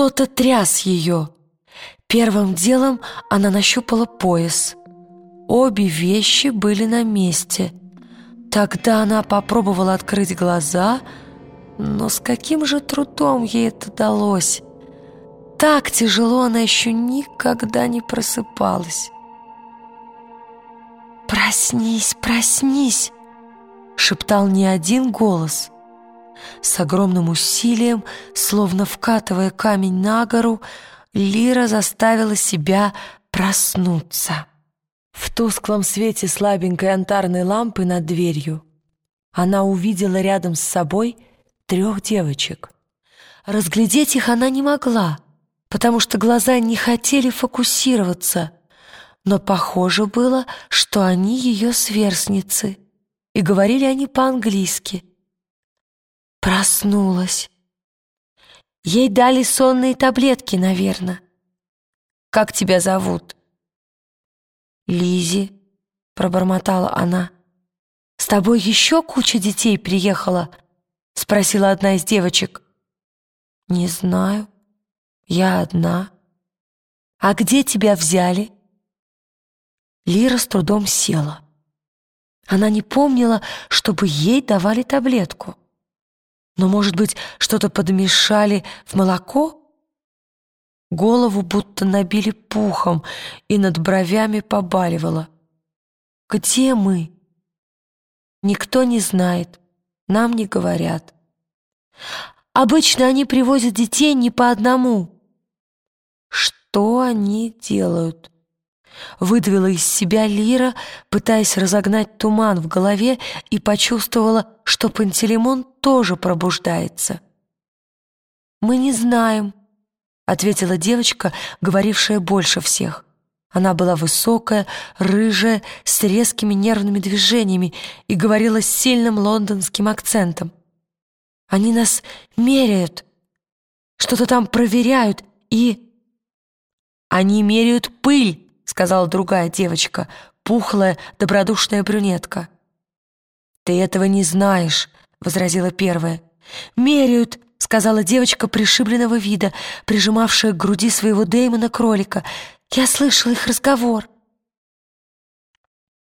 Кто-то тряс ее. Первым делом она нащупала пояс. Обе вещи были на месте. Тогда она попробовала открыть глаза, но с каким же трудом ей это далось. Так тяжело она еще никогда не просыпалась. «Проснись, проснись!» — шептал не один голос. С огромным усилием, словно вкатывая камень на гору, Лира заставила себя проснуться. В тусклом свете слабенькой антарной лампы над дверью она увидела рядом с собой трех девочек. Разглядеть их она не могла, потому что глаза не хотели фокусироваться, но похоже было, что они ее сверстницы, и говорили они по-английски. Проснулась. Ей дали сонные таблетки, наверное. «Как тебя зовут?» Лизи, пробормотала она. «С тобой еще куча детей приехала?» — спросила одна из девочек. «Не знаю. Я одна. А где тебя взяли?» Лира с трудом села. Она не помнила, чтобы ей давали таблетку. Но, может быть, что-то подмешали в молоко? Голову будто набили пухом, и над бровями побаливало. «Где мы?» «Никто не знает, нам не говорят. Обычно они привозят детей не по одному». «Что они делают?» Выдавила из себя Лира, пытаясь разогнать туман в голове, и почувствовала, что Пантелеймон тоже пробуждается. «Мы не знаем», ответила девочка, говорившая больше всех. Она была высокая, рыжая, с резкими нервными движениями и говорила с сильным лондонским акцентом. «Они нас меряют, что-то там проверяют и...» «Они меряют пыль», — сказала другая девочка, пухлая, добродушная брюнетка. «Ты этого не знаешь», — возразила первая. «Меряют — сказала девочка пришибленного вида, прижимавшая к груди своего Дэймона кролика. «Я слышала их разговор».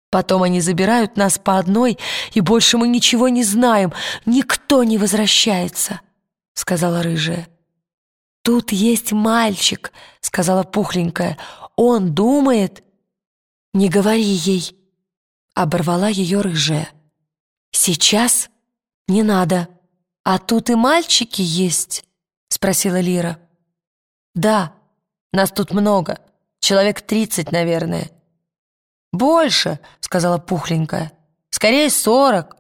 «Потом они забирают нас по одной, и больше мы ничего не знаем. Никто не возвращается», — сказала рыжая. «Тут есть мальчик», — сказала пухленькая. «Он думает...» «Не говори ей», — оборвала ее рыжая. «Сейчас не надо». «А тут и мальчики есть?» — спросила Лира. «Да, нас тут много. Человек тридцать, наверное». «Больше», — сказала пухленькая. «Скорее сорок».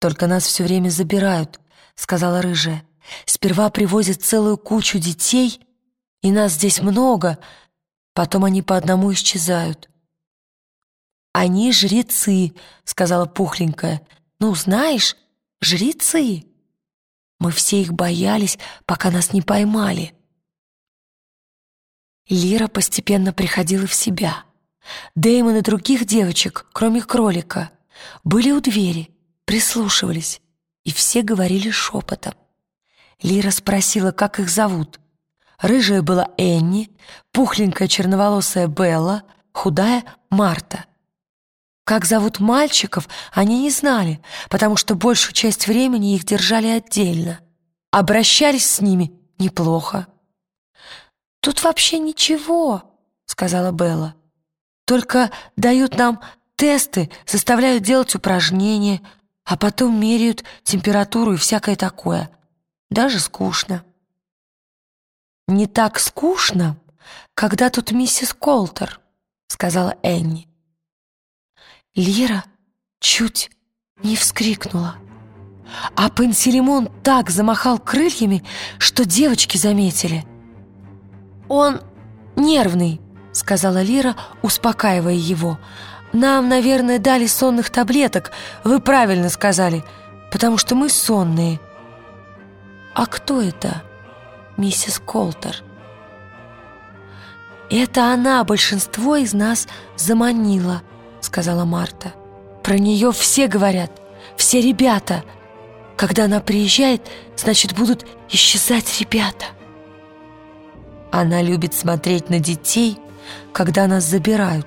«Только нас все время забирают», — сказала рыжая. «Сперва привозят целую кучу детей, и нас здесь много, потом они по одному исчезают». «Они жрецы», — сказала пухленькая. «Ну, знаешь, Жрецы. Мы все их боялись, пока нас не поймали. Лира постепенно приходила в себя. Дэймон и других девочек, кроме кролика, были у двери, прислушивались, и все говорили шепотом. Лира спросила, как их зовут. Рыжая была Энни, пухленькая черноволосая Белла, худая Марта. Как зовут мальчиков, они не знали, потому что большую часть времени их держали отдельно. Обращались с ними неплохо. «Тут вообще ничего», — сказала Белла. «Только дают нам тесты, заставляют делать упражнения, а потом меряют температуру и всякое такое. Даже скучно». «Не так скучно, когда тут миссис Колтер», — сказала Энни. Лира чуть не вскрикнула. А Панселимон так замахал крыльями, что девочки заметили. «Он нервный», — сказала Лира, успокаивая его. «Нам, наверное, дали сонных таблеток, вы правильно сказали, потому что мы сонные». «А кто это, миссис Колтер?» «Это она большинство из нас заманила», — сказала Марта. «Про нее все говорят, все ребята. Когда она приезжает, значит, будут исчезать ребята». Она любит смотреть на детей, когда нас забирают,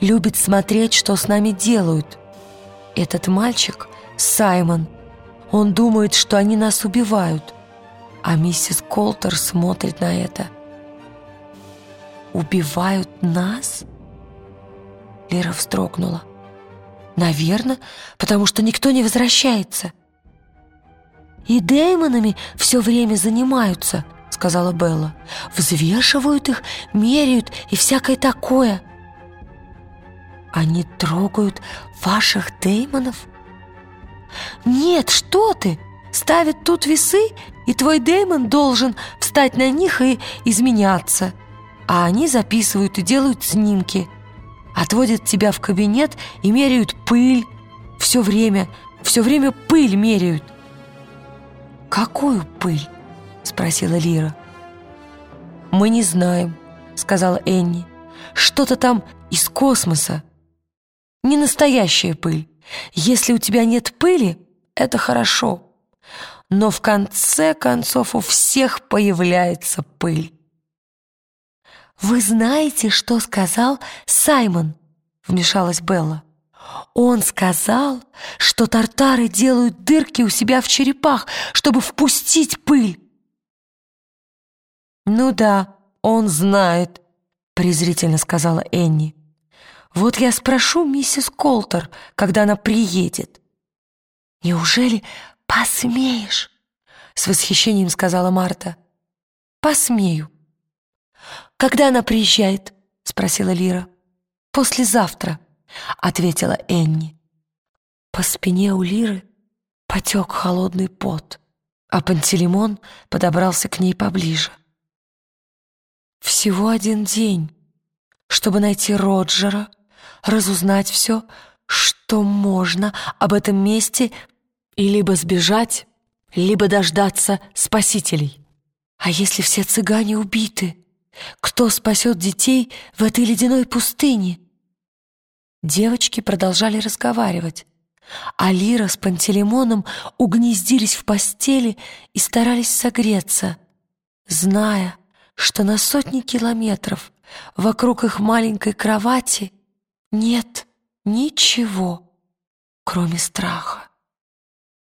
любит смотреть, что с нами делают. Этот мальчик, Саймон, он думает, что они нас убивают, а миссис Колтер смотрит на это. «Убивают нас?» Лера вздрогнула. «Наверное, потому что никто не возвращается». «И демонами все время занимаются», — сказала Белла. «Взвешивают их, меряют и всякое такое». «Они трогают ваших деймонов?» «Нет, что ты! Ставят тут весы, и твой деймон должен встать на них и изменяться. А они записывают и делают снимки. Отводят тебя в кабинет и меряют пыль. Все время, все время пыль меряют. «Какую пыль?» — спросила Лира. «Мы не знаем», — сказала Энни. «Что-то там из космоса. Не настоящая пыль. Если у тебя нет пыли, это хорошо. Но в конце концов у всех появляется пыль». «Вы знаете, что сказал Саймон?» — вмешалась Белла. Он сказал, что тартары делают дырки у себя в черепах, чтобы впустить пыль. «Ну да, он знает», — презрительно сказала Энни. «Вот я спрошу миссис Колтер, когда она приедет». «Неужели посмеешь?» — с восхищением сказала Марта. «Посмею». «Когда она приезжает?» — спросила Лира. «Послезавтра». — ответила Энни. По спине у Лиры потек холодный пот, а Пантелеймон подобрался к ней поближе. Всего один день, чтобы найти Роджера, разузнать все, что можно об этом месте и либо сбежать, либо дождаться спасителей. А если все цыгане убиты, кто спасет детей в этой ледяной пустыне? Девочки продолжали разговаривать, а Лира с Пантелеймоном угнездились в постели и старались согреться, зная, что на сотни километров вокруг их маленькой кровати нет ничего, кроме страха.